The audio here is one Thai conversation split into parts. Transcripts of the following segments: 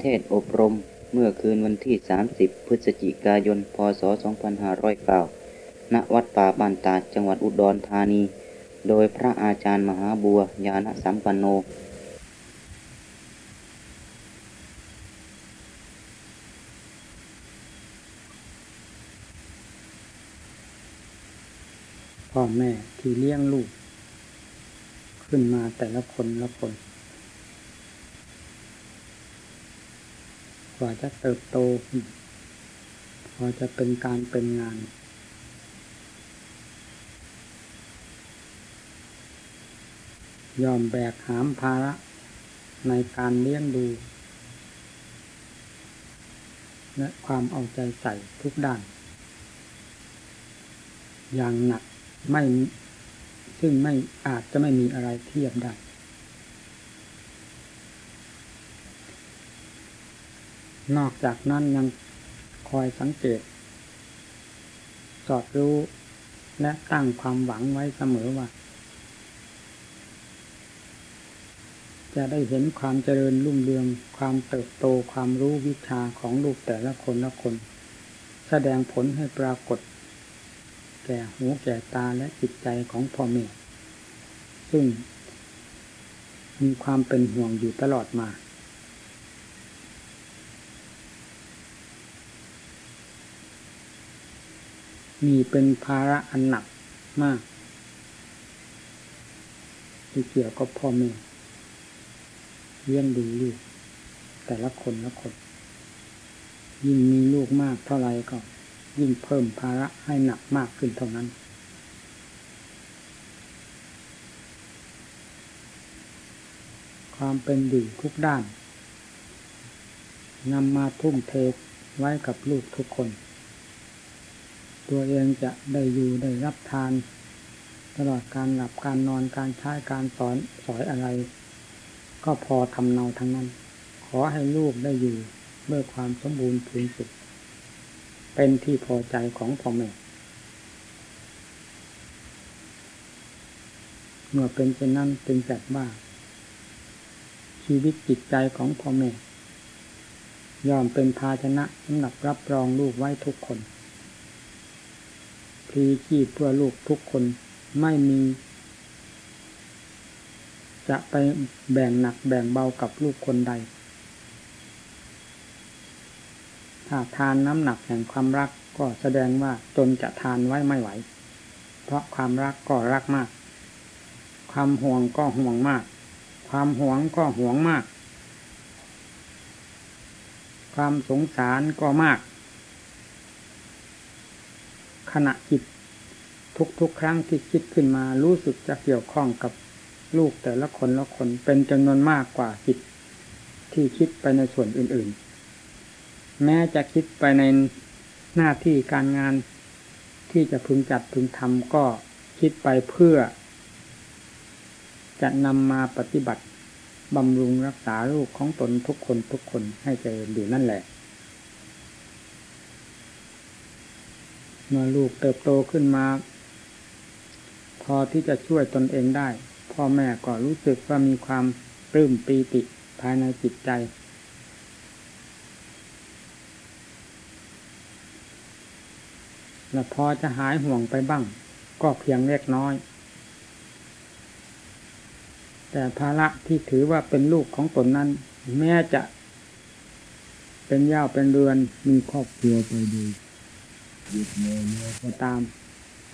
เทศอบรมเมื่อคืนวันที่ 30 พฤศจิกายน พศ 2509ณวัดป่าบ้านตาดจังหวัดอุดรธานี โดยพระอาจารย์มหาบัวยาณสัมปันโนพ่อแม่ที่เลี้ยงลูก ขึ้นมาแต่ละคนละคน กว่าจะเติบโตพอจะเป็นการเป็นงาน ยอมแบกหามภาระในการเลี้ยงดู และความเอาใจใส่ทุกด้าน อย่างหนักไม่ซึ่งไม่อาจจะไม่มีอะไรเทียบได้ นอกจากนั้นยังคอยสังเกต สอดรู้และตั้งความหวังไว้เสมอว่า จะได้เห็นความเจริญรุ่งเรือง ความเติบโตความรู้วิชาของลูกแต่ละคนละคน แสดงผลให้ปรากฏ แก่หูแก่ตาและจิตใจของพ่อแม่ซึ่งมีความเป็นห่วงอยู่ตลอดมา มีเป็นภาระอันหนักมาก ที่เกี่ยวกับพ่อแม่เลี้ยงดูลูก แต่ละคนละคน ยิ่งมีลูกมากเท่าไรก็ ยิ่งเพิ่มภาระให้หนักมากขึ้นเท่านั้น ความเป็นอยู่ทุกด้านนำมาทุ่มเทไว้กับลูกทุกคน ตัวเองจะได้อยู่ได้รับทาน ตลอดการหลับการนอนการใช้การสอนสอยอะไร ก็พอทำเนาทั้งนั้น ขอให้ลูกได้อยู่ด้วยความสมบูรณ์พูนสุด เป็นที่พอใจของพ่อแม่เมื่อเป็นเช่นนั้นเป็นแบบว่า ชีวิตจิตใจของพ่อแม่ยอมเป็นภาชนะสำหรับรับรองลูกไว้ทุกคน พลีชีพเพื่อลูกทุกคนไม่มี จะไปแบ่งหนักแบ่งเบากับลูกคนใด ถ้าทานน้ำหนักแห่งความรักก็แสดงว่าจนจะทานไว้ไม่ไหว เพราะความรักก็รักมาก ความห่วงก็ห่วงมาก ความหวงก็ห่วงมาก ความสงสารก็มาก ขณะจิตทุกๆครั้งที่คิดขึ้นมารู้สึกจะเกี่ยวข้องกับลูกแต่ละคนละคนเป็นจำนวนมากกว่าจิตที่คิดไปในส่วนอื่นๆ แม้จะคิดไปในหน้าที่การงานที่จะพึงจัดพึงทำก็คิดไปเพื่อ จะนำมาปฏิบัติบำรุงรักษาลูกของตนทุกคนทุกคนให้เจริญอยู่นั่นแหละ เมื่อลูกเติบโตขึ้นมา พอที่จะช่วยตนเองได้ พ่อแม่ก็รู้สึกว่ามีความปลื้มปีติภายในจิตใจ และพอจะหายห่วงไปบ้าง ก็เพียงเล็กน้อย แต่ภาระที่ถือว่าเป็นลูกของตนนั้น แม้จะเป็นย่าเป็นเรือนมีครอบครัวไปดูยึ ดเนื้อก็ตาม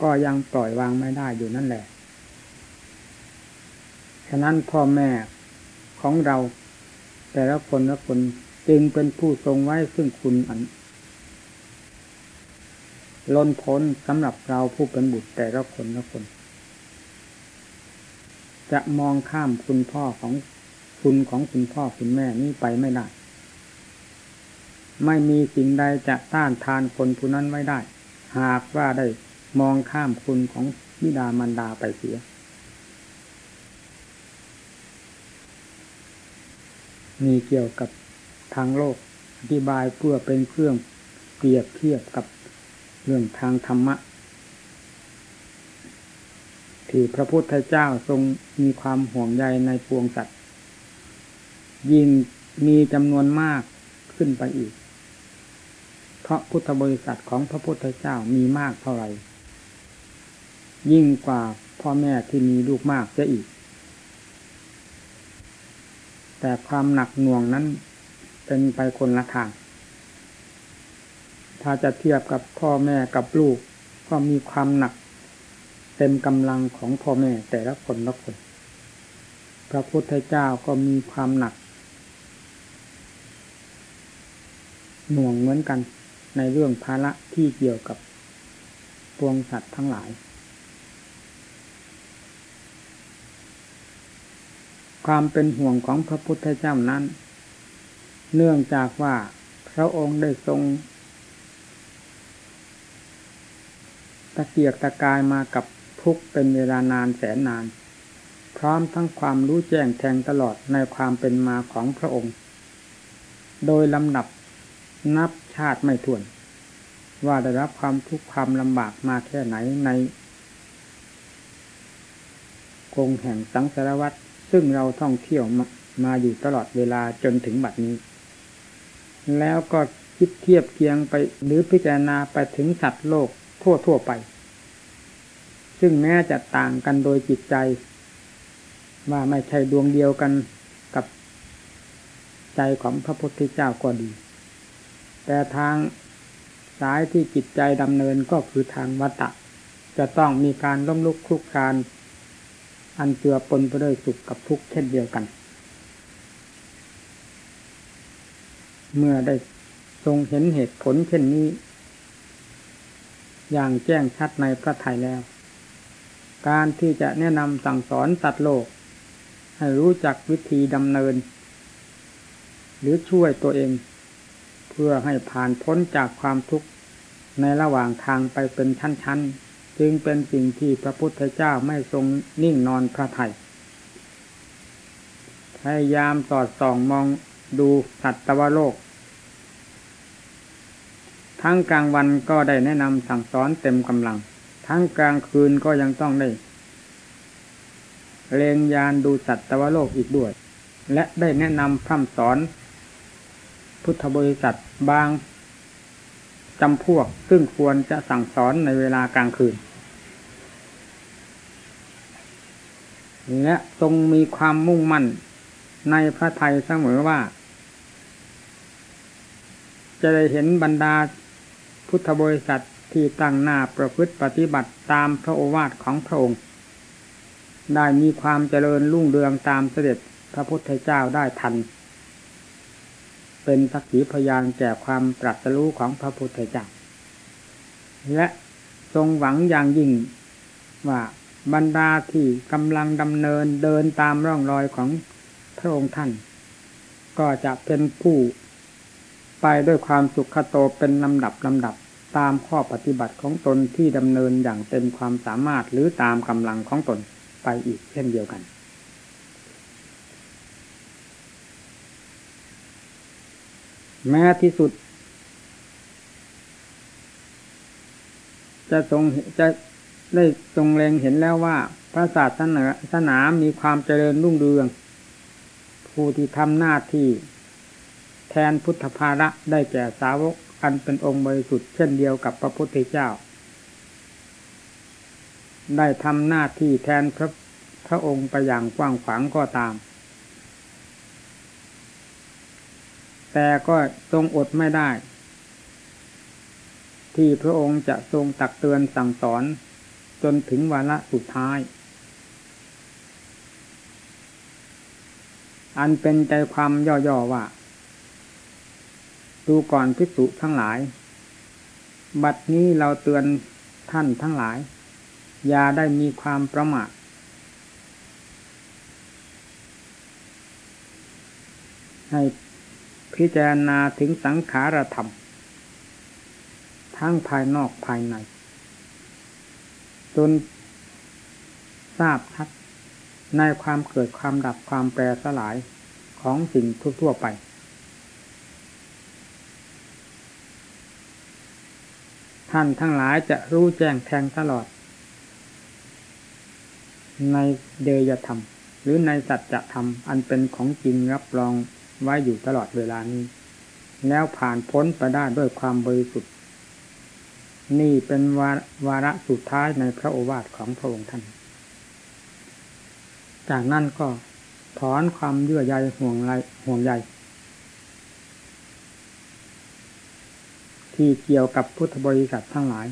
ก็ยังปล่อยวางไม่ได้อยู่นั่นแหละ ฉะนั้นพ่อแม่ของเรา แต่ละคนละคนจึงเป็นผู้ทรงไว้ซึ่งคุณอันล้นพ้นสำหรับเราผู้เป็นบุตรแต่ละคนละคน จะมองข้ามคุณพ่อของคุณของคุณพ่อคุณแม่นี้ไปไม่ได้ ไม่มีสิ่งใดจะต้านทานคนผู้นั้นไว้ได้ หากว่าได้มองข้ามคุณของบิดามารดาไปเสีย มีเกี่ยวกับทางโลกอธิบายเพื่อเป็นเครื่องเปรียบเทียบกับเรื่องทางธรรมะ ที่พระพุทธเจ้าทรงมีความห่วงใยในปวงสัตว์ ยิ่งมีจำนวนมากขึ้นไปอีก เพราะพุทธบริษัทของพระพุทธเจ้ามีมากเท่าไหร่ยิ่งกว่าพ่อแม่ที่มีลูกมากเสียอีก แต่ความหนักหน่วงนั้นเป็นไปคนละทาง ถ้าจะเทียบกับพ่อแม่กับลูก ก็มีความหนัก เต็มกำลังของพ่อแม่แต่ละคนละคน พระพุทธเจ้าก็มีความหนัก หน่วงเหมือนกัน ในเรื่องภาระที่เกี่ยวกับปวงสัตว์ทั้งหลาย ความเป็นห่วงของพระพุทธเจ้านั้น เนื่องจากว่าพระองค์ได้ทรง ตะเกียกตะกายมากับทุกเป็นเวลานานแสนนาน พร้อมทั้งความรู้แจ้งแทงตลอดในความเป็นมาของพระองค์ โดยลำดับนับ ชาติไม่ถ้วน ว่าได้รับความทุกข์ความลำบากมาแค่ไหนในกงแห่งสังสารวัตรซึ่งเราท่องเที่ยวมามาอยู่ตลอดเวลาจนถึงบัดนี้ แล้วก็คิดเทียบเคียงไปหรือพิจารณาไปถึงสัตว์โลกทั่วทั่วไป ซึ่งแม้จะต่างกันโดยจิตใจ ว่าไม่ใช่ดวงเดียวกันกับใจของพระพุทธเจ้าก็ดี แต่ทางสายที่จิตใจดำเนินก็คือทางวัตตะ จะต้องมีการล้มลุกคลุกคลานอันเจือปนไปด้วยสุขกับทุกข์เช่นเดียวกัน เมื่อได้ทรงเห็นเหตุผลเช่นนี้ อย่างแจ้งชัดในพระทัยแล้ว การที่จะแนะนำสั่งสอนสัตว์โลก ให้รู้จักวิธีดำเนิน หรือช่วยตัวเอง พื่อให้ผ่านพ้นจากความทุกข์ในระหว่างทางไปเป็นชั้นๆ จึงเป็นสิ่งที่พระพุทธเจ้าไม่ทรงนิ่งนอนพระทยัยพยายามสอดส่องมองดูสัตวโลก ทั้งกลางวันก็ได้แนะนำสั่งสอนเต็มกำลัง ทั้งกลางคืนก็ยังต้องได้เลงยานดูสัตวโลกอีกด้วย และได้แนะนำพร่ำสอน พุทธบริษัทบางจำพวก ซึ่งควรจะสั่งสอนในเวลากลางคืนและทรงมีความมุ่งมั่นในพระไทยเสมอว่า จะได้เห็นบรรดาพุทธบริษัทที่ตั้งหน้าประพฤติปฏิบัติตามพระโอวาทของพระองค์ ได้มีความเจริญรุ่งเรืองตามเสด็จพระพุทธเจ้าได้ทัน เป็นสักขีพยานแก่ความตรัสรู้ของพระพุทธเจ้าและทรงหวังอย่างยิ่งว่าบรรดาที่กำลังดำเนินเดินตามร่องรอยของพระองค์ท่าน ก็จะเป็นผู้ไปด้วยความสุขโตเป็นลำดับลำดับตามข้อปฏิบัติของตนที่ดำเนินอย่างเต็มความสามารถหรือตามกำลังของตนไปอีกเช่นเดียวกัน แม้ที่สุด จะทรงจะได้ทรงแรงเห็นแล้วว่า พระศาสนาสนามีความเจริญรุ่งเรือง ผู้ที่ทำหน้าที่แทนพุทธภาระได้แก่สาวกอันเป็นองค์บริสุทธิ์เช่นเดียวกับพระพุทธเจ้า ได้ทำหน้าที่แทนพระพระองค์ไปอย่างกว้างขวางก็ตาม แต่ก็ทรงอดไม่ได้ ที่พระองค์จะทรงตักเตือนสั่งสอนจนถึงวาระสุดท้าย อันเป็นใจความย่อๆว่า ดูก่อนพิสุทั้งหลาย บัดนี้เราเตือนท่านทั้งหลาย อย่าได้มีความประมาทให้ พิจารณาถึงสังขารธรรม ทั้งภายนอกภายใน จนทราบชัดในความเกิดความดับความแปรสลายของสิ่งทั่วๆไป ท่านทั้งหลายจะรู้แจ้งแทงตลอด ในเดยธรรม หรือในสัจธรรมอันเป็นของจริงรับรอง ไว้อยู่ตลอดเวลานี้ แล้วผ่านพ้นไปได้ด้วยความบริสุทธิ์ นี่เป็นวาวาระสุดท้ายในพระโอวาทของพระองค์ท่าน จากนั้นก็ถอนความเยื่อใยห่วงใยห่วงใยที่เกี่ยวกับพุทธบริษัททั้งหลาย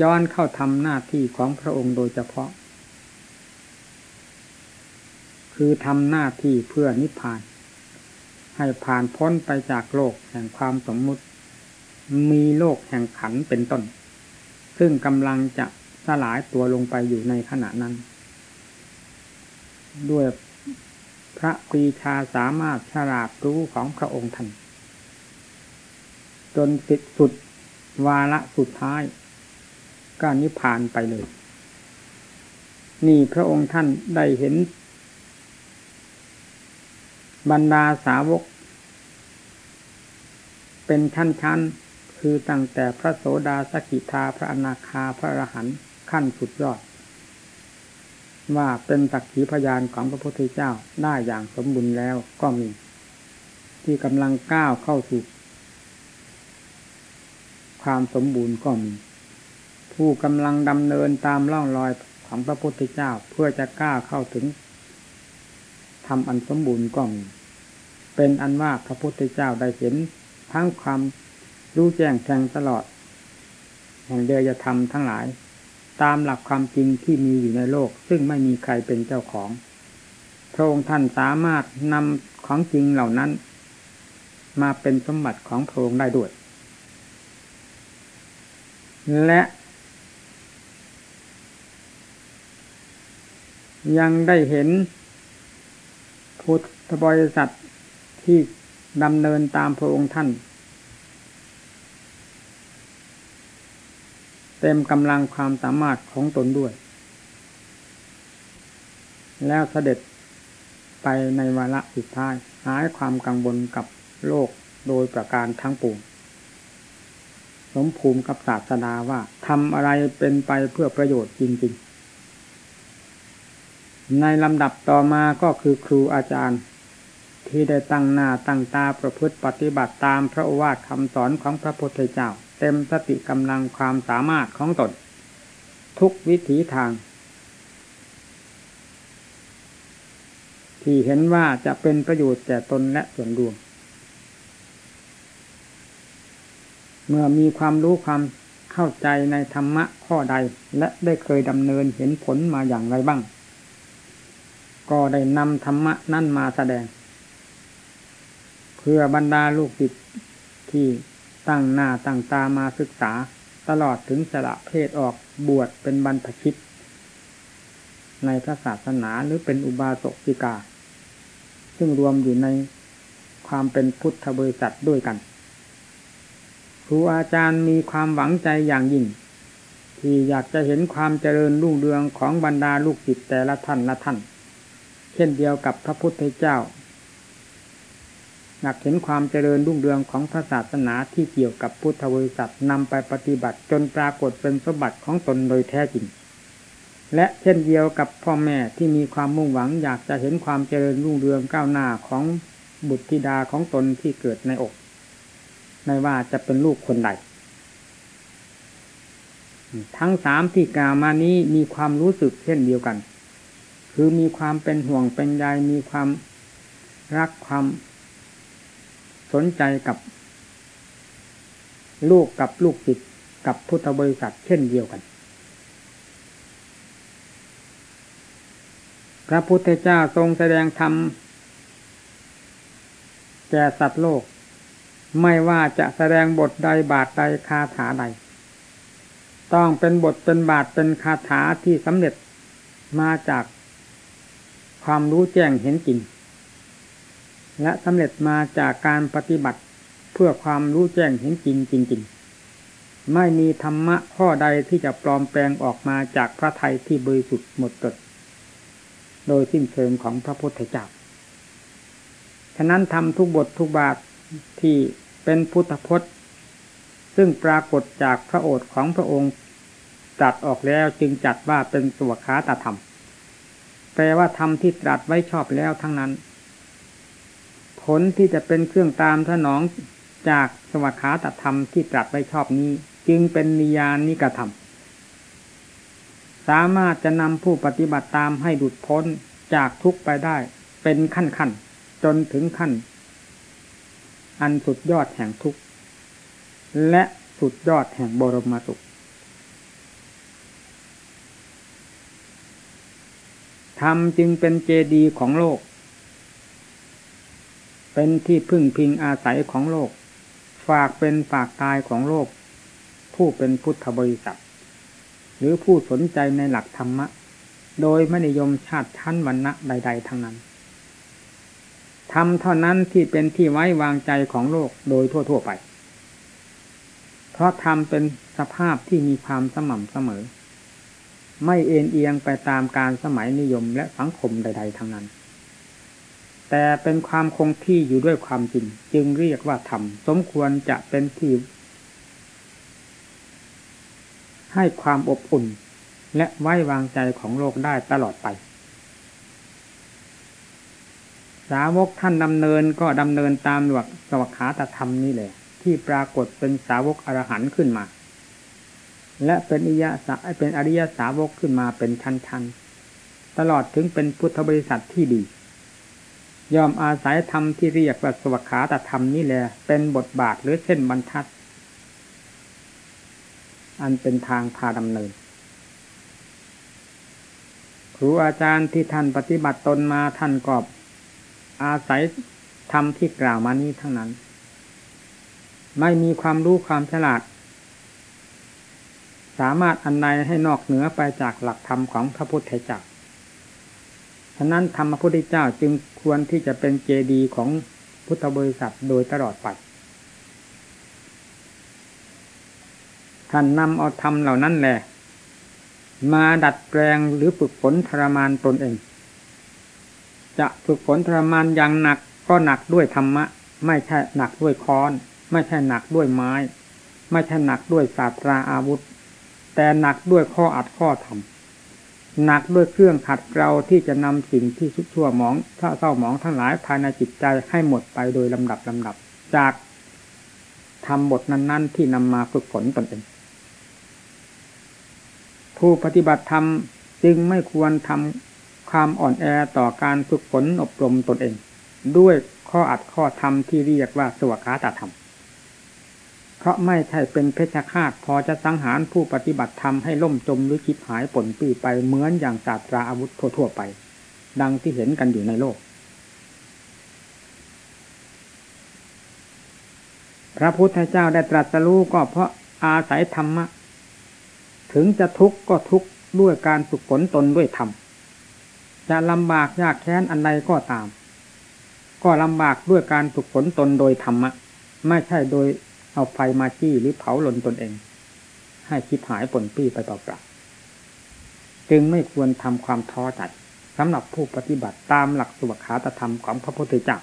ย้อนเข้าทำหน้าที่ของพระองค์โดยเฉพาะ คือทำหน้าที่เพื่อนิพพาน ให้ผ่านพ้นไปจากโลกแห่งความสมมุติ มีโลกแห่งขันเป็นต้น ซึ่งกำลังจะสลายตัวลงไปอยู่ในขณะนั้น ด้วยพระปรีชาสามารถฉลาดรู้ของพระองค์ท่านจนสิดสุดวาระสุดท้ายก็นิพพานไปเลย นี่พระองค์ท่านได้เห็น บรรดาสาวก เป็นชั้นๆ คือตั้งแต่พระโสดาสกิทาพระอนาคาพระอรหันต์ขั้นสุดยอด ว่าเป็นตักขีพยานของพระพุทธเจ้าได้อย่างสมบูรณ์แล้วก็มี ที่กำลังก้าวเข้าสู่ความสมบูรณ์ก็มี ผู้กำลังดำเนินตามล่องรอยของพระพุทธเจ้าเพื่อจะก้าวเข้าถึงทำอันสมบูรณ์ก็มี เป็นอันว่าพระพุทธเจ้าได้เห็น ทั้งความรู้แจ้งแทงตลอด แห่งเดียธรรมทั้งหลาย ตามหลักความจริงที่มีอยู่ในโลก ซึ่งไม่มีใครเป็นเจ้าของ พระองค์ท่านสามารถนำของจริงเหล่านั้น มาเป็นสมบัติของพระองค์ได้ด้วย และยังได้เห็นพุทธบริษัทที่ ดำเนินตามพระองค์ท่าน เต็มกำลังความสามารถของตนด้วย แล้วเสด็จไปในวาระสุดท้าย หายความกังวลกับโลกโดยประการทั้งปวงสมภูมิกับศาสนาว่าทำอะไรเป็นไปเพื่อประโยชน์จริง ๆ ในลำดับต่อมาก็คือครูอาจารย์ ที่ได้ตั้งหน้าตั้งตาประพฤติปฏิบัติตามพระโอวาทคำสอนของพระพุทธเจ้า เต็มสติกำลังความสามารถของตน ทุกวิถีทาง ที่เห็นว่าจะเป็นประโยชน์แก่ตนและส่วนรวม เมื่อมีความรู้ความเข้าใจในธรรมะข้อใดและได้เคยดำเนินเห็นผลมาอย่างไรบ้าง ก็ได้นำธรรมะนั่นมาแสดง เพื่อบรรดาลูกศิษย์ที่ตั้งหน้าตั้งตามาศึกษา ตลอดถึงสละเพศออกบวชเป็นบรรพชิต ในพระศาสนาหรือเป็นอุบาสกจิกา ซึ่งรวมอยู่ในความเป็นพุทธบริษัทด้วยกัน ครูอาจารย์มีความหวังใจอย่างยิ่ง ที่อยากจะเห็นความเจริญรุ่งเรืองของบรรดาลูกศิษย์แต่ละท่านละท่าน เช่นเดียวกับพระพุทธเจ้า อยากเห็นความเจริญรุ่งเรืองของพระศาสนาที่เกี่ยวกับพุทธบริษัทนำไปปฏิบัติจนปรากฏเป็นสมบัติของตนโดยแท้จริง และเช่นเดียวกับพ่อแม่ที่มีความมุ่งหวัง อยากจะเห็นความเจริญรุ่งเรืองก้าวหน้าของบุตรธิดาของตนที่เกิดในอก ไม่ว่าจะเป็นลูกคนใด ทั้งสามที่กล่าวมานี้มีความรู้สึกเช่นเดียวกัน คือมีความเป็นห่วงเป็นใยมีความรักความ สนใจกับ ลูกกับลูกจิตกับพุทธบริษัทเช่นเดียวกัน พระพุทธเจ้าทรงแสดงธรรมแก่สัตว์โลก ไม่ว่าจะแสดงบทใดบาทใดคาถาใด ต้องเป็นบทเป็นบาทเป็นคาถาที่สำเร็จมาจากความรู้แจ้งเห็นจริง และสำเร็จมาจากการปฏิบัติเพื่อความรู้แจ้งเห็นจริงจริงๆ ไม่มีธรรมะข้อใดที่จะปลอมแปลงออกมาจากพระไทยที่บริสุทธิ์หมดจดโดยสิ้นเชิงของพระพุทธเจ้า ฉะนั้นทำทุกบททุกบาทที่เป็นพุทธพจน์ ซึ่งปรากฏจากพระโอษฐ์ของพระองค์ตรัสออกแล้วจึงจัดว่าเป็นสวขาตธรรม แปลว่าธรรมที่ตรัสไว้ชอบแล้วทั้งนั้น ผลที่จะเป็นเครื่องตามถนองจากสวัสขาตธรรมที่ตรัสไว้ชอบนี้ จึงเป็นนิยานิกระทำสามารถจะนำผู้ปฏิบัติตามให้หลุดพ้นจากทุกไปได้ เป็นขั้นขั้นจนถึงขั้น อันสุดยอดแห่งทุกข์และสุดยอดแห่งบรมสุขธรรมจึงเป็นเจดีย์ของโลก เป็นที่พึ่งพิงอาศัยของโลก ฝากเป็นฝากตายของโลก ผู้เป็นพุทธบริษัท หรือผู้สนใจในหลักธรรมะ โดยไม่นิยมชาติชั้นวรรณะใด ๆ ทั้งนั้นธรรมเท่านั้นที่เป็นที่ไว้วางใจของโลกโดยทั่ว ๆ ไป เพราะธรรมเป็นสภาพที่มีความสม่ำเสมอ ไม่เอ็นเอียงไปตามการสมัยนิยมและสังคมใด ๆ ทั้งนั้น แต่เป็นความคงที่อยู่ด้วยความจริง จึงเรียกว่าธรรมสมควรจะเป็นที่ให้ความอบอุ่น และไว้วางใจของโลกได้ตลอดไป สาวกท่านดำเนินก็ดำเนินตามหลักสวัสขาตธรรมนี่แหละ ที่ปรากฏเป็นสาวกอรหันต์ขึ้นมา และเป็นอิยสาเป็นอริยสาวกขึ้นมาเป็นชั้นๆตลอดถึงเป็นพุทธบริษัทที่ดี ยอมอาศัยธรรมที่เรียกว่าสวัสขาตธรรมนี่แหละเป็นบทบาทหรือเส้นบรรทัด อันเป็นทางพาดำเนิน ครูอาจารย์ที่ท่านปฏิบัติตนมาท่านก็อาศัยธรรมที่กล่าวมานี้ทั้งนั้น ไม่มีความรู้ความฉลาด สามารถอันใดให้นอกเหนือไปจากหลักธรรมของพระพุทธเจ้า ฉะนั้นธรรมพระพุทธเจ้าจึงควรที่จะเป็นเจดีย์ของพุทธบริษัทโดยตลอดไปท่านนำเอาธรรมเหล่านั้นแหละ มาดัดแปลงหรือฝึกฝนทรมานตนเอง จะฝึกฝนทรมานอย่างหนักก็หนักด้วยธรรมะ ไม่ใช่หนักด้วยค้อน ไม่ใช่หนักด้วยไม้ ไม่ใช่หนักด้วยศาสตราอาวุธ แต่หนักด้วยข้ออัดข้อทำ หนักด้วยเครื่องขัดเกลาที่จะนำสิ่งที่ชุชั่วหมองถ้าเศร้าหมองทั้งหลายภายในจิตใจให้หมดไปโดยลำดับลำดับ จากทำบทนั้น ๆ ที่นำมาฝึกฝนตนเองผู้ปฏิบัติธรรมจึงไม่ควรทำความอ่อนแอต่อการฝึกฝนอบรมตนเอง ด้วยข้ออัดข้อธรรมที่เรียกว่าสวขาตธรรม เพราะไม่ใช่เป็นเพชฌฆาตพอจะสังหารผู้ปฏิบัติธรรมให้ล่มจมหรือคิดหายผลปีไปเหมือนอย่างศาสตราอาวุธทั่วๆไป ดังที่เห็นกันอยู่ในโลก พระพุทธเจ้าได้ตรัสรู้ก็เพราะอาศัยธรรมะ ถึงจะทุกข์ก็ทุกข์ด้วยการฝึกฝนตนด้วยธรรม จะลำบากยากแค้นอันใดก็ตาม ก็ลำบากด้วยการฝึกฝนตนโดยธรรมะ ไม่ใช่โดย เอาไฟมาจี้หรือเผาลนตนเอง ให้คิดหายผลปี้ไปเปล่าๆจึงไม่ควรทำความท้อใจสำหรับผู้ปฏิบัติตามหลักสุขขาตธรรมของพระพุทธเจ้า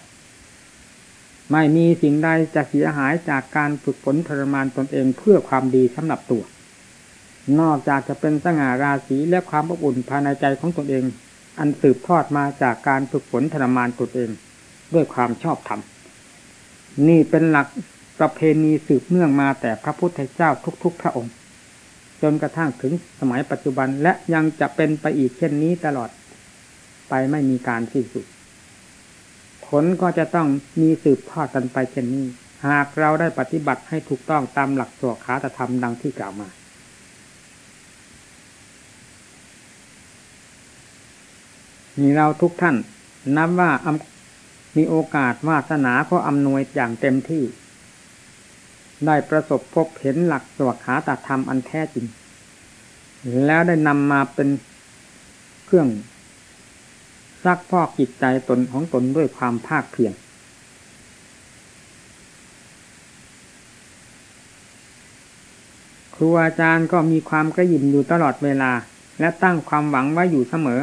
ไม่มีสิ่งใดจะเสียหายจากการฝึกฝนทรมานตนเองเพื่อความดีสำหรับตัว นอกจากจะเป็นสง่าราศีและความอบอุ่นภายในใจของตนเอง อันสืบทอดมาจากการฝึกฝนทรมานตนเอง ด้วยความชอบธรรมนี่เป็นหลัก ประเพณีสืบเนื่องมาแต่พระพุทธเจ้าทุก ๆ พระองค์ จนกระทั่งถึงสมัยปัจจุบันและยังจะเป็นไปอีกเช่นนี้ตลอด ไปไม่มีการสิ้นสุด ผลก็จะต้องมีสืบทอดกันไปเช่นนี้ หากเราได้ปฏิบัติให้ถูกต้องตามหลักสวขาตธรรมดังที่กล่าวมามีเราทุกท่านนับว่ามีโอกาสวาสนาก็อำนวยอย่างเต็มที่ ได้ประสบพบเห็นหลักสวขาตธรรมอันแท้จริง แล้วได้นำมาเป็นเครื่องซักพอกจิตใจตนของตนด้วยความภาคเพียรครูอาจารย์ก็มีความกระยิมอยู่ตลอดเวลา และตั้งความหวังไว้อยู่เสมอ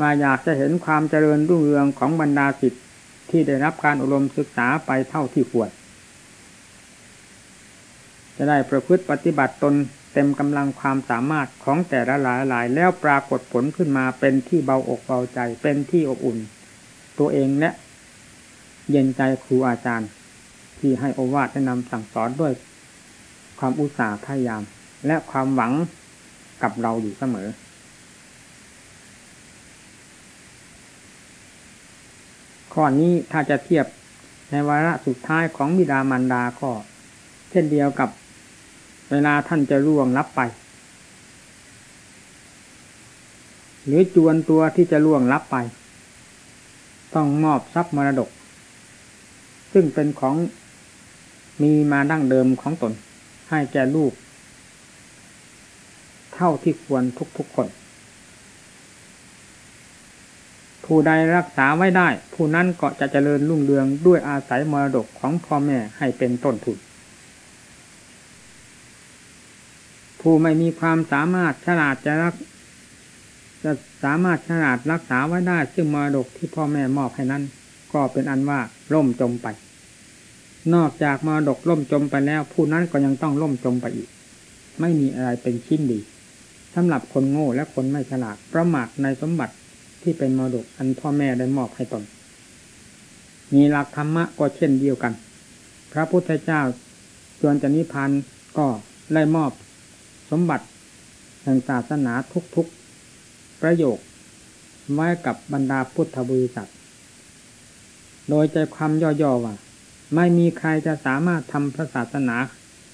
ว่าอยากจะเห็นความเจริญรุ่งเรืองของบรรดาสิทธิ์ที่ได้รับการอบรมศึกษาไปเท่าที่ควร จะได้ประพฤติปฏิบัติตนเต็มกำลังความสามารถของแต่ละหลายหลายแล้วปรากฏผลขึ้นมาเป็นที่เบาอกเบาใจเป็นที่อบอุ่น ตัวเองและเย็นใจครูอาจารย์ ที่ให้โอวาทแนะนำสั่งสอนด้วย ความอุตสาห์พยายาม และความหวังกับเราอยู่เสมอ ข้อนี้ถ้าจะเทียบในวาระสุดท้ายของบิดามารดาก็ เช่นเดียวกับ เวลาท่านจะร่วงลับไป หรือจวนตัวที่จะล่วงลับไป ต้องมอบทรัพย์มรดก ซึ่งเป็นของมีมาดั้งเดิมของตน ให้แก่ลูก เท่าที่ควรทุกๆคน ผู้ใดรักษาไว้ได้ ผู้นั้นก็จะเจริญรุ่งเรืองด้วยอาศัยมรดกของพ่อแม่ให้เป็นต้นทุน ผู้ไม่มีความสามารถฉลาดจะรัก จะสามารถฉลาดรักษาไว้ได้ ซึ่งมรดกที่พ่อแม่มอบให้นั้น ก็เป็นอันว่าล่มจมไป นอกจากมรดกล่มจมไปแล้ว ผู้นั้นก็ยังต้องล่มจมไปอีก ไม่มีอะไรเป็นชิ้นดีสำหรับคนโง่และคนไม่ฉลาดประมาทในสมบัติที่เป็นมรดกอันพ่อแม่ได้มอบให้ตน มีหลักธรรมะก็เช่นเดียวกัน พระพุทธเจ้าจวนจะนิพพานก็ได้มอบ สมบัติแห่งศาสนาทุกๆ ประโยค ไว้กับบรรดาพุทธบริษัทโดยใจความย่อๆว่า ไม่มีใครจะสามารถทำพระศาสนา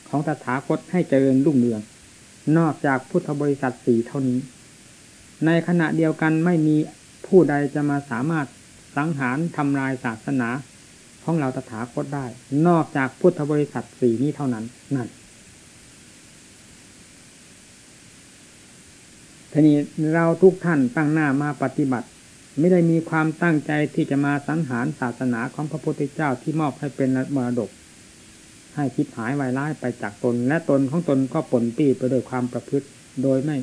ของตถาคตให้เจริญรุ่งเรือง นอกจากพุทธบริษัทสี่เท่านี้ ในขณะเดียวกันไม่มีผู้ใดจะมาสามารถสังหารทำลายศาสนาของเราตถาคตได้ นอกจากพุทธบริษัทสี่นี้เท่านั้นนั่น ทีนี้เราทุกท่านตั้งหน้ามาปฏิบัติ ไม่ได้มีความตั้งใจที่จะมาสังหารศาสนาของพระพุทธเจ้าที่มอบให้เป็นมรดก ให้คิดหายวายร้ายไปจากตน และตนของตนก็ปนปี้ไปด้วยความประพฤติ โดยไม่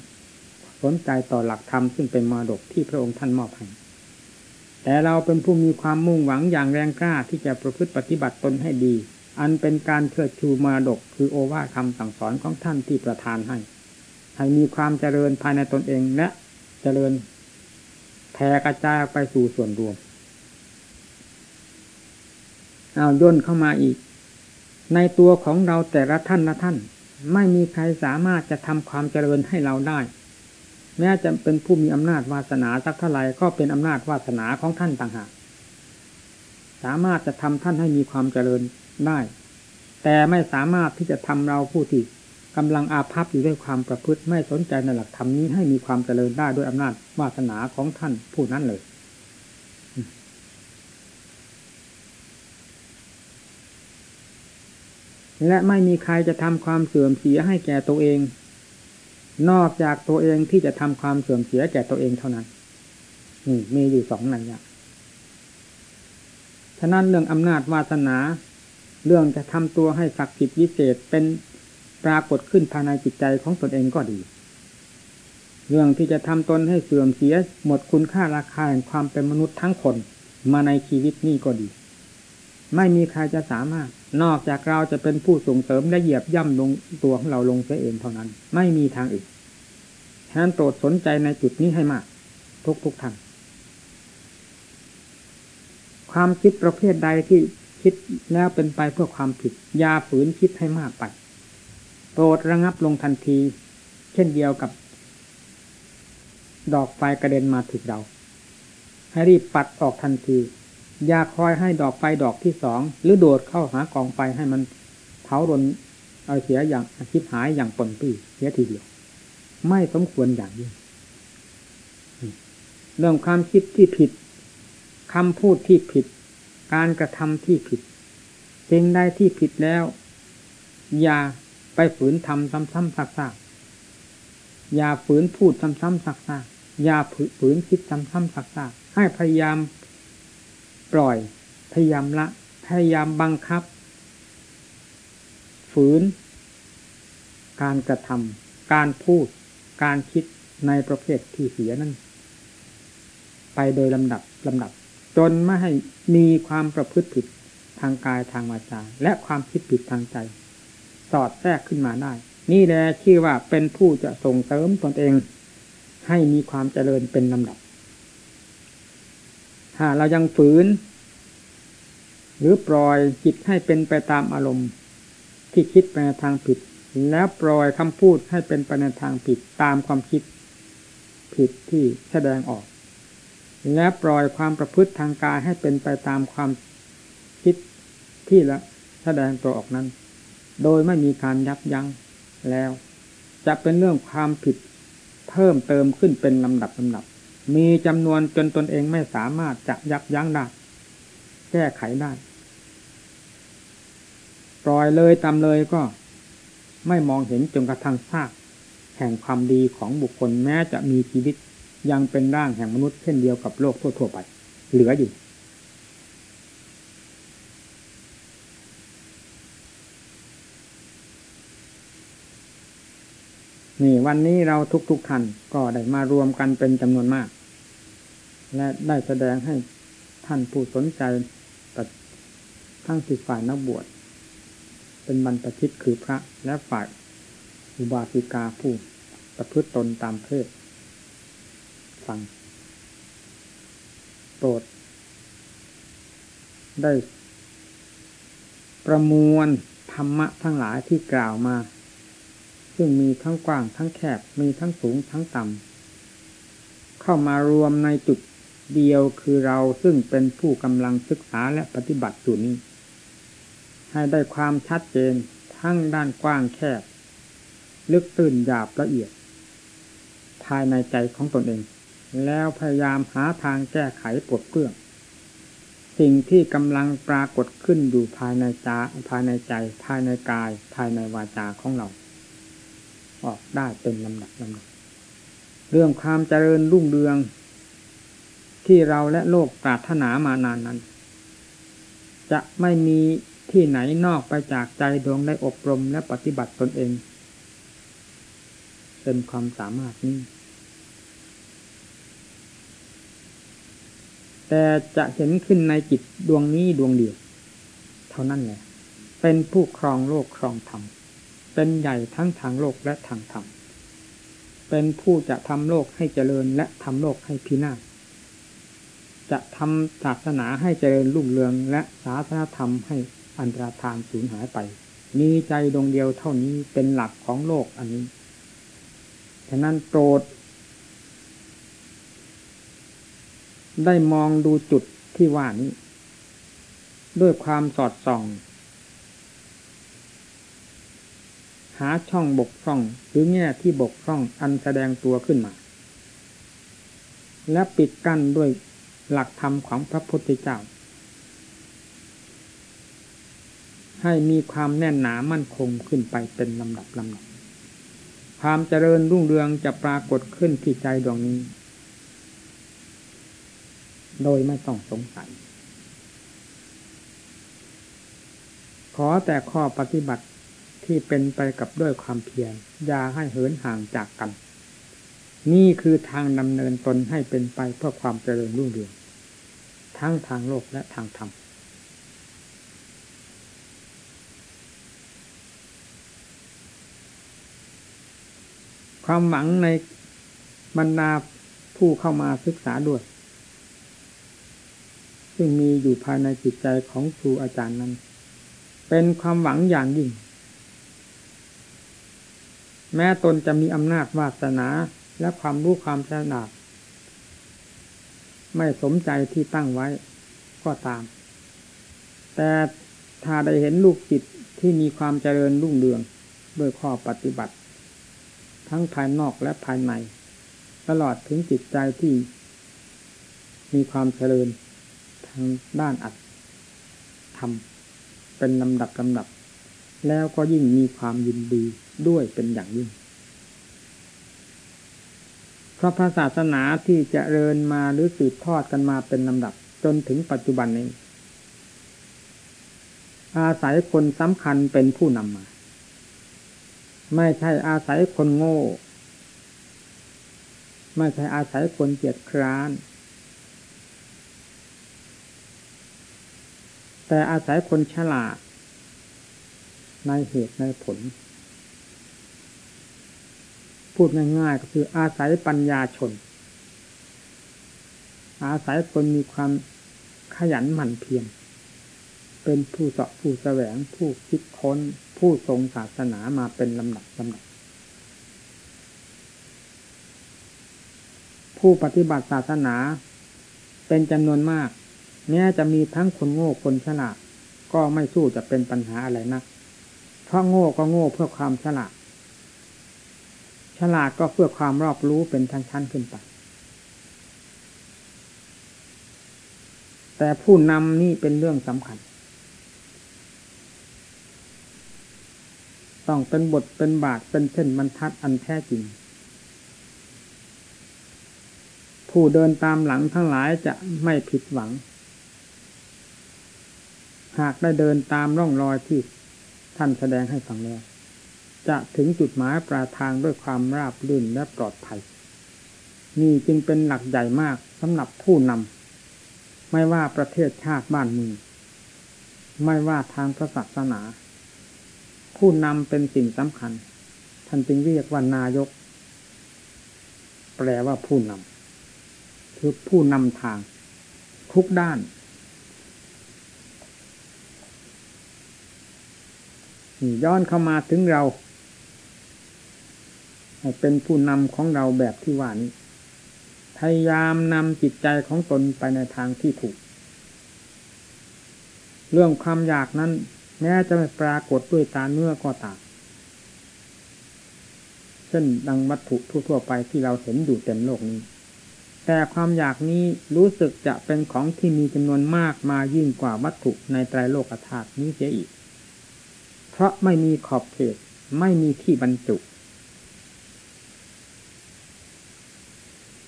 สนใจต่อหลักธรรมซึ่งเป็นมรดกที่พระองค์ท่านมอบให้แต่เราเป็นผู้มีความมุ่งหวังอย่างแรงกล้าที่จะประพฤติปฏิบัติตนให้ดี อันเป็นการเชิดชูมรดกคือโอวาทคำสั่งสอนของท่านที่ประทานให้ ให้มีความเจริญภายในตนเองและเจริญแผ่กระจายไปสู่ส่วนรวม เอาย่นเข้ามาอีก ในตัวของเราแต่ละท่านละท่าน ไม่มีใครสามารถจะทำความเจริญให้เราได้ แม้จะเป็นผู้มีอำนาจวาสนาสักเท่าไหร่ก็เป็นอำนาจวาสนาของท่านต่างหากสามารถจะทำท่านให้มีความเจริญได้ แต่ไม่สามารถที่จะทำเราผู้ที่ กำลังอาภัพอยู่ด้วยความประพฤติไม่สนใจในหลักธรรมนี้ให้มีความเจริญได้ด้วยอำนาจวาสนาของท่านผู้นั้นเลย และไม่มีใครจะทำความเสื่อมเสียให้แก่ตัวเอง นอกจากตัวเองที่จะทำความเสื่อมเสียแก่ตัวเองเท่านั้นนี่มีอยู่สองนันอย่างฉะนั้นเรื่องอำนาจวาสนา เรื่องจะทำตัวให้ศักดิ์สิทธิ์วิเศษเป็น ปรากฏขึ้นภายในจิตใจของตนเองก็ดี เรื่องที่จะทำตนให้เสื่อมเสียหมดคุณค่าราคาแห่งความเป็นมนุษย์ทั้งคนมาในชีวิตนี้ก็ดี ไม่มีใครจะสามารถ นอกจากเราจะเป็นผู้ส่งเสริมและเหยียบย่ำลงตัวของเราลงเสียเองเท่านั้น ไม่มีทางอื่นฉะนั้นโปรดสนใจในจุดนี้ให้มากทุกทุกทางความคิดประเภทใดที่คิดแล้วเป็นไปเพื่อความผิด อย่าฝืนคิดให้มากไป โปรดระงับลงทันที เช่นเดียวกับ ดอกไฟกระเด็นมาถึงเรา ให้รีบปัดออกทันที อย่าคอยให้ดอกไฟดอกที่สอง หรือโดดเข้าหากองไฟให้มันเผารนเอาเสียอย่างคิดหายอย่างปนปี้เสียทีเดียว ไม่สมควรอย่างยิ่งเรื่องความคิดที่ผิดคำพูดที่ผิด การกระทำที่ผิดสิ่งใดที่ผิดแล้ว อย่า ไปฝืนทำซ้ำๆซักๆอย่าฝืนพูดซ้ำๆซักๆอย่าฝืนคิดซ้ำๆซักๆให้พยายามปล่อย พยายามละ พยายามบังคับ ฝืน การกระทำการพูด การคิดในประเภทที่เสียนั้นไปโดยลำดับลำดับ จนไม่ให้มีความประพฤติผิดทางกายทางวาจา และความคิดผิดทางใจ สอดแทรกขึ้นมาได้ นี่แหละชื่อว่าเป็นผู้จะส่งเสริมตนเอง ให้มีความเจริญเป็นลำดับ ถ้าเรายังฝืน หรือปล่อยจิตให้เป็นไปตามอารมณ์ ที่คิดไปในทางผิด แล้วปล่อยคำพูดให้เป็นไปในทางผิดตามความคิด ผิดที่แสดงออก และปล่อยความประพฤติทางกายให้เป็นไปตามความคิดที่ละแสดงตัวออกนั้น โดยไม่มีการยับยั้งแล้ว จะเป็นเรื่องความผิดเพิ่มเติมขึ้นเป็นลำดับลำดับ มีจำนวนจนตนเองไม่สามารถจะยับยั้งได้ แก้ไขได้ ปล่อยเลยตามเลยก็ไม่มองเห็นจนกระทั่งซากแห่งความดีของบุคคลแม้จะมีชีวิต ยังเป็นร่างแห่งมนุษย์เช่นเดียวกับโลกทั่วๆไป เหลืออยู่ นี่วันนี้เราทุกๆทท่านก็ได้มารวมกันเป็นจำนวนมาก และได้แสดงให้ท่านผู้สนใจทั้งสิฝ่ายนักบวช เป็นบรรพชิตคือพระและฝ่ายอุบาสิกาผู้ประพฤติตนตามเพศฟัง โปรด ได้ประมวลธรรมะทั้งหลายที่กล่าวมา ซึ่งมีทั้งกว้างทั้งแคบมีทั้งสูงทั้งต่ำเข้ามารวมในจุดเดียวคือเราซึ่งเป็นผู้กำลังศึกษาและปฏิบัติอยู่นี้ ให้ได้ความชัดเจนทั้งด้านกว้างแคบ ลึกตื้นหยาบละเอียด ภายในใจของตนเอง แล้วพยายามหาทางแก้ไขปลดเปลื้องสิ่งที่กำลังปรากฏขึ้นอยู่ภายในจาภายในใจ ภายในกาย ภายในวาจาของเรา ออกได้เป็นลำดับลำดับเรื่องความเจริญรุ่งเรือง ที่เราและโลกปรารถนามานานนั้น จะไม่มีที่ไหนนอกไปจากใจดวงได้อบรมและปฏิบัติตนเองเป็นความสามารถนี้ แต่จะเห็นขึ้นในจิตดวงนี้ดวงเดียว เท่านั้นแหละ เป็นผู้ครองโลกครองธรรม เป็นใหญ่ทั้งทางโลกและทางธรรม เป็นผู้จะทำโลกให้เจริญและทำโลกให้พินาศ จะทำศาสนาให้เจริญรุ่งเรืองและศาสนาธรรมให้อันตรธานสูญหายไป มีใจดวงเดียวเท่านี้เป็นหลักของโลกอันนี้ ฉะนั้นโปรด ได้มองดูจุดที่ว่านี้ ด้วยความสอดส่อง หาช่องบกพร่องหรือแง่ที่บกพร่องอันแสดงตัวขึ้นมา และปิดกั้นด้วยหลักธรรมของพระพุทธเจ้า ให้มีความแน่นหนามั่นคงขึ้นไปเป็นลำดับลำดับความเจริญรุ่งเรืองจะปรากฏขึ้นที่ใจดวงนี้ โดยไม่ต้องสงสัย ขอแต่ข้อปฏิบัติ ที่เป็นไปกับด้วยความเพียรอย่าให้เหินห่างจากกัน นี่คือทางดำเนินตนให้เป็นไปเพื่อความเจริญรุ่งเรืองทั้งทางโลกและทางธรรมความหวังในบรรดาผู้เข้ามาศึกษาด้วย ซึ่งมีอยู่ภายในจิตใจของครูอาจารย์นั้น เป็นความหวังอย่างยิ่ง แม้ตนจะมีอำนาจวาสนาและความรู้ความฉลาดไม่สมใจที่ตั้งไว้ก็ตาม แต่ถ้าได้เห็นลูกจิตที่มีความเจริญรุ่งเรืองด้วยข้อปฏิบัติ ทั้งภายนอกและภายใน ตลอดถึงจิตใจที่มีความเจริญทางด้านอัดทำเป็นลำดับลำดับ แล้วก็ยิ่งมีความยินดีด้วยเป็นอย่างยิ่ง เพราะพระศาสนาที่จเจริญมาหรือสืบทอดกันมาเป็นลำดับจนถึงปัจจุบันนี้ อาศัยคนสำคัญเป็นผู้นำมา ไม่ใช่อาศัยคนโง่ ไม่ใช่อาศัยคนเกียจคร้านแต่อาศัยคนฉลาด ในเหตุในผล พูดง่ายๆก็คืออาศัยปัญญาชน อาศัยคนมีความขยันหมั่นเพียรเป็นผู้สาะผู้แสวงผู้คิดค้น ผู้ทรงศาสนามาเป็นลำดับลำดับผู้ปฏิบัติศาสนาเป็นจำนวนมาก แม้จะมีทั้งคนโง่คนฉลาดก็ไม่สู้จะเป็นปัญหาอะไรนัก เพราะโง่ก็โง่เพื่อความฉลาด ฉลาดก็เพื่อความรอบรู้เป็นชั้นๆขึ้นไป แต่ผู้นำนี่เป็นเรื่องสำคัญ ต้องเป็นบทเป็นบาทเป็นเส้นบรรทัดอันแท้จริง ผู้เดินตามหลังทั้งหลายจะไม่ผิดหวัง หากได้เดินตามร่องรอยที่ ท่านแสดงให้ฟังแล้ว จะถึงจุดหมายปลายทางด้วยความราบรื่นและปลอดภัย นี่จึงเป็นหลักใหญ่มากสำหรับผู้นำไม่ว่าประเทศชาติบ้านเมืองไม่ว่าทางศาสนา ผู้นำเป็นสิ่งสำคัญ ท่านจึงเรียกว่านายก แปลว่าผู้นำคือผู้นำทาง ทุกด้าน ย้อนเข้ามาถึงเราเป็นผู้นำของเราแบบที่ว่านี้พยายามนำจิตใจของตนไปในทางที่ถูก เรื่องความอยากนั้น แม้จะไม่ปรากฏด้วยตาเนื้อก็ตามเช่นดังวัตถุทั่วๆไปที่เราเห็นอยู่เต็มโลกนี้ แต่ความอยากนี้รู้สึกจะเป็นของที่มีจำนวนมากมายิ่งกว่าวัตถุในไตรโลกธาตุนี้เสียอีก เพราะไม่มีขอบเขตไม่มีที่บรรจุ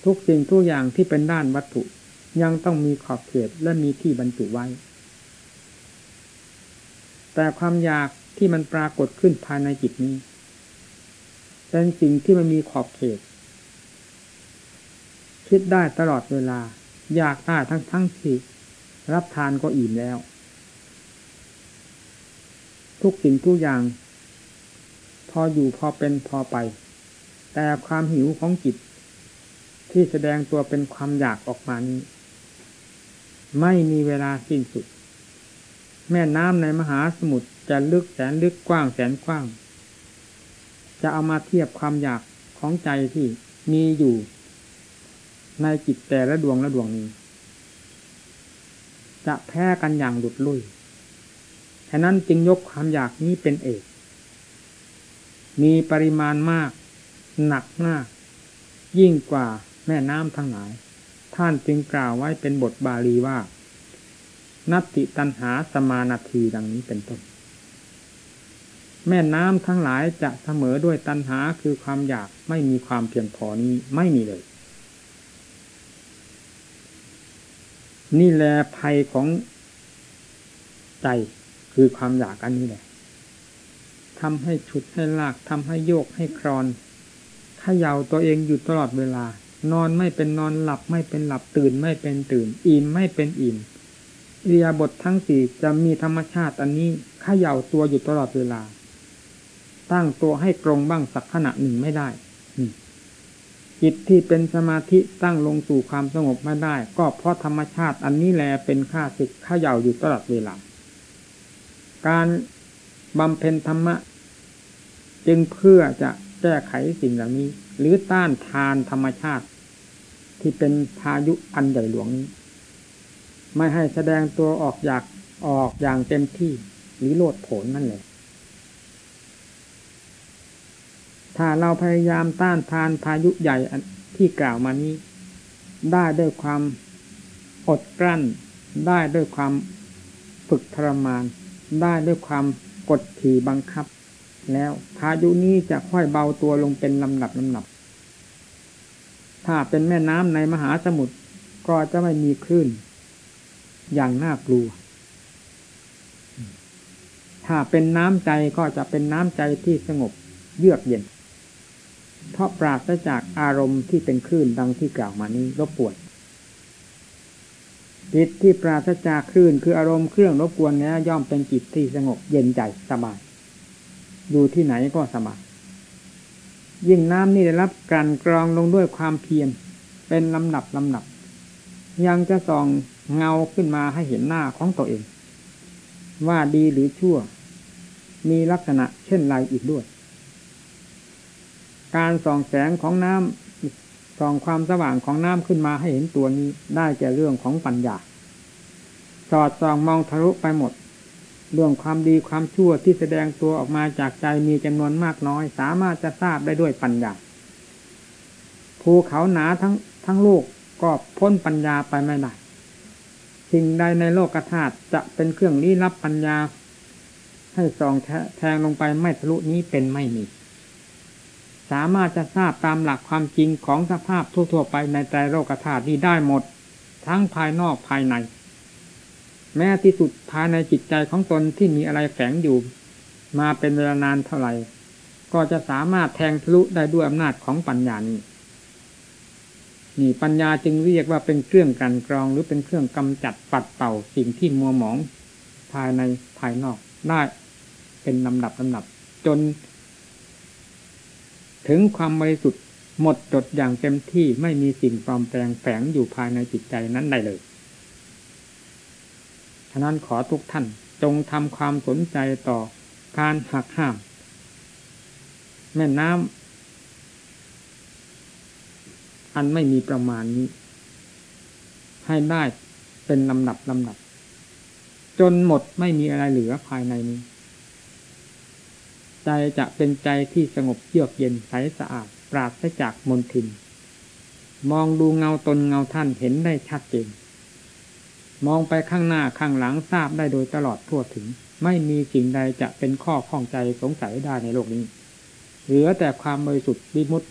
ทุกสิ่งทุกอย่างที่เป็นด้านวัตถุยังต้องมีขอบเขตและมีที่บรรจุไว้ แต่ความอยากที่มันปรากฏขึ้นภายในจิตนี้เป็นสิ่งที่มันมีขอบเขต คิดได้ตลอดเวลา อยากได้ทั้งทั้งที่รับทานก็อิ่มแล้ว ทุกสิ่งทุกอย่าง พออยู่พอเป็นพอไป แต่ความหิวของจิต ที่แสดงตัวเป็นความอยากออกมานี้ ไม่มีเวลาสิ้นสุด แม่น้ำในมหาสมุทรจะลึกแสนลึกกว้างแสนกว้าง จะเอามาเทียบความอยากของใจที่มีอยู่ในจิตแต่ละดวงละดวงนี้ จะแพ้กันอย่างหลุดลุ่ย ฉะนั้นจึงยกความอยากนี้เป็นเอก มีปริมาณมาก หนักมาก ยิ่งกว่าแม่น้ำทั้งหลาย ท่านจึงกล่าวไว้เป็นบทบาลีว่า นัตติตันหาสมานาทีดังนี้เป็นต้น แม่น้ำทั้งหลายจะเสมอด้วยตันหาคือความอยากไม่มีความเพียงพอนี้ไม่มีเลย นี่แหละภัยของใจ คือความอยากอันนี้แหละทำให้ฉุดให้ลากทำให้โยกให้ครอนขย่าตัวเองอยู่ตลอดเวลา นอนไม่เป็นนอนหลับไม่เป็นหลับตื่นไม่เป็นตื่น อิ่มไม่เป็นอิ่มเรียบททั้งสี่จะมีธรรมชาติอันนี้ขย่าตัวอยู่ตลอดเวลา ตั้งตัวให้ตรงบ้างสักขณะหนึ่งไม่ได้จิตที่เป็นสมาธิตั้งลงสู่ความสงบไม่ได้ ก็เพราะธรรมชาติอันนี้แลเป็นข้าศึกขย่าอยู่ตลอดเวลา การบำเพ็ญธรรมะ จึงเพื่อจะแก้ไขสิ่งเหล่านี้ หรือต้านทานธรรมชาติ ที่เป็นพายุอันใหญ่หลวงนี้ ไม่ให้แสดงตัวออกอยากออกอย่างเต็มที่หรือโลดโผนนั่นแหละถ้าเราพยายามต้านทานพายุใหญ่ที่กล่าวมานี้ ได้ด้วยความอดกลั้น ได้ด้วยความฝึกทรมาน ได้ด้วยความกดขี่บังคับ แล้วพายุนี้จะค่อยเบาตัวลงเป็นลำดับลำดับ ถ้าเป็นแม่น้ำในมหาสมุทรก็จะไม่มีคลื่น อย่างน่ากลัว ถ้าเป็นน้ำใจก็จะเป็นน้ำใจที่สงบเยือกเย็น เพราะปราศจากอารมณ์ที่เป็นคลื่นดังที่กล่าวมานี้รบปวด จิตที่ปราศจากคลื่นคืออารมณ์เครื่องรบกวนนี้ย่อมเป็นจิตที่สงบเย็นใจสบายอยู่ที่ไหนก็สบายยิ่งน้ำนี่ได้รับการกรองลงด้วยความเพียรเป็นลำดับลำดับ ยังจะส่องเงาขึ้นมาให้เห็นหน้าของตัวเอง ว่าดีหรือชั่ว มีลักษณะเช่นไรอีกด้วย การส่องแสงของน้ำ ส่องความสว่างของน้ำขึ้นมาให้เห็นตัวนี้ได้แก่เรื่องของปัญญา สอดส่องมองทะลุไปหมด เรื่องความดีความชั่วที่แสดงตัวออกมาจากใจมีจำนวนมากน้อย สามารถจะทราบได้ด้วยปัญญา ภูเขาหนาทั้งทั้งโลกก็พ้นปัญญาไปไม่ได้สิ่งใดในโลกธาตุจะเป็นเครื่องลี้ลับปัญญา ให้ส่องแทงลงไปไม่ทะลุนี้เป็นไม่มี สามารถจะทราบตามหลักความจริงของสภาพทั่วๆไปในใจโลกธาตุนี้ได้หมด ทั้งภายนอกภายใน แม้ที่สุดภายในจิตใจของตนที่มีอะไรแฝงอยู่ มาเป็นเวลานานเท่าไหร่ ก็จะสามารถแทงทะลุได้ด้วยอำนาจของปัญญานี้นี่ปัญญาจึงเรียกว่าเป็นเครื่องกันกรองหรือเป็นเครื่องกำจัดปัดเป่าสิ่งที่มัวหมอง ภายในภายนอกได้เป็นลำดับลำดับ จน ถึงความบริสุทธิ์หมดจดอย่างเต็มที่ไม่มีสิ่งปลอมแปลงแฝงอยู่ภายในจิตใจนั้นได้เลยฉะนั้นขอทุกท่านจงทำความสนใจต่อการหักห้าม แม่น้ำอันไม่มีประมาณนี้ ให้ได้เป็นลำดับลำดับ จนหมดไม่มีอะไรเหลือภายในนี้ ใจจะเป็นใจที่สงบเยือกเย็นใสสะอาด ปราศจากมลทิน มองดูเงาตนเงาท่านเห็นได้ชัดเจน มองไปข้างหน้าข้างหลังทราบได้โดยตลอดทั่วถึง ไม่มีสิ่งใดจะเป็นข้อข้องใจสงสัยได้ในโลกนี้ เหลือแต่ความบริสุทธิ์วิมุตติ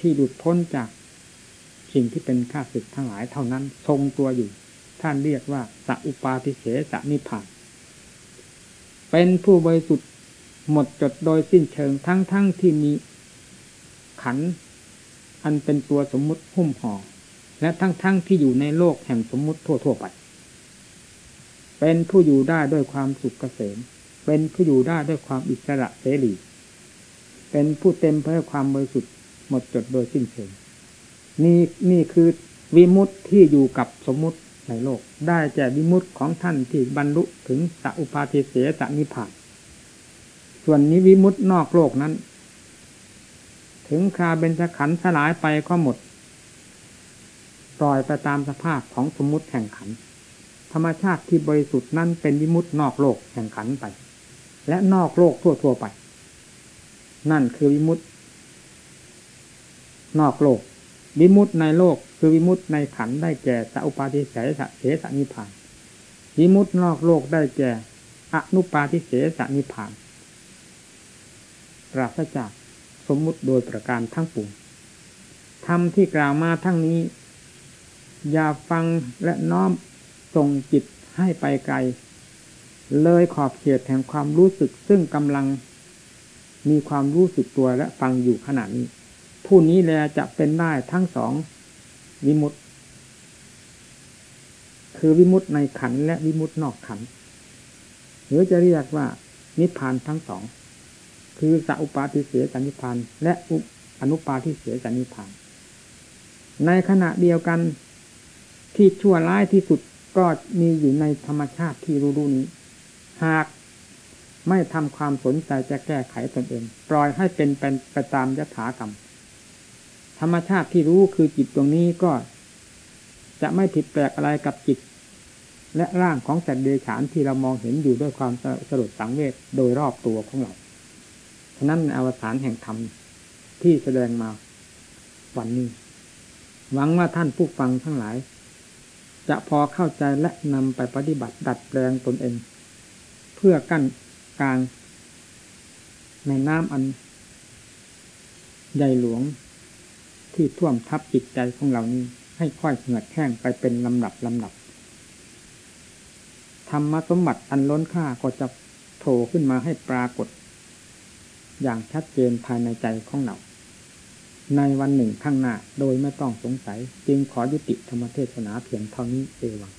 ที่หลุดพ้นจากสิ่งที่เป็นข้าศึกทั้งหลายเท่านั้น ทรงตัวอยู่ ท่านเรียกว่าสัอุปาทิเสสนิพานเป็นผู้บริสุทธิ์ หมดจดโดยสิ้นเชิงทั้งทั้งที่มีขัน อันเป็นตัวสมมุติหุ้มห่อและทั้งทั้งที่อยู่ในโลกแห่งสมมุติทั่วๆไป เป็นผู้อยู่ได้ด้วยความสุขเกษมเป็นผู้อยู่ได้ด้วยความอิสระเสรี เป็นผู้เต็มไปด้วยความบริสุทธิ์หมดจดโดยสิ้นเชิงนี่นี่คือวิมุตที่อยู่กับสมมุติในโลก ได้แก่วิมุตของท่านที่บรรลุถึงสัอุปาทิเสสนิพาน ส่วนนี้วิมุตนอกโลกนั้น ถึงคาเบญจขันสลายไปก็หมดปล่อยไปตามสภาพของสมมุติแห่งขัน ธรรมชาติที่บริสุทธิ์นั้นเป็นวิมุตนอกโลกแห่งขันไป และนอกโลกทั่วๆไป นั่นคือวิมุตนอกโลก วิมุตในโลกคือวิมุตในขันได้แก่สัพปาทิเสสเสสนิพาน วิมุตนอกโลกได้แก่อนุปาทิเสสนิพาน ราศจากสมมุติโดยประการทั้งปวงธรรมที่กล่าวมาทั้งนี้ อย่าฟังและน้อมส่งจิตให้ไปไกล เลยขอบเขตแห่งความรู้สึกซึ่งกำลัง มีความรู้สึกตัวและฟังอยู่ขณะนี้ ผู้นี้แลจะเป็นได้ทั้งสองวิมุตคือวิมุตในขันและวิมุตนอกขันหรือจะเรียกว่านิพพานทั้งสอง คือสัพปาทิเสสันิพพานและอุอนุปาทิเสสันิพพาน ในขณะเดียวกันที่ชั่วร้ายที่สุดก็มีอยู่ในธรรมชาติที่รู้ๆนี้ หากไม่ทำความสนใจจะแก้ไขตนเอง ปล่อยให้เป็นเป็นไปตามยถากรรม ธรรมชาติที่รู้คือจิตตรงนี้ก็จะไม่ผิดแปลกอะไรกับจิต และร่างของสัตว์เดรัจฉานที่เรามองเห็นอยู่ด้วยความสลดสังเวชโดยรอบตัวของเรา นั้นอวสานแห่งธรรมที่แสดงมาวันนี้ หวังว่าท่านผู้ฟังทั้งหลาย จะพอเข้าใจและนำไปปฏิบัติดัดแปลงตนเอง เพื่อกั้นกลาง ในน้ำอัน ใหญ่หลวงที่ท่วมทับจิตใจของเรานี้ ให้ค่อยเหือดแห้งไปเป็นลำดับลำดับธรรมสมบัติอันล้นค่าก็จะโผล่ขึ้นมาให้ปรากฏ อย่างชัดเจนภายในใจของเรา ในวันหนึ่งข้างหน้าโดยไม่ต้องสงสัย จึงขอยุติธรรมเทศนาเพียงเท่านี้เอวัง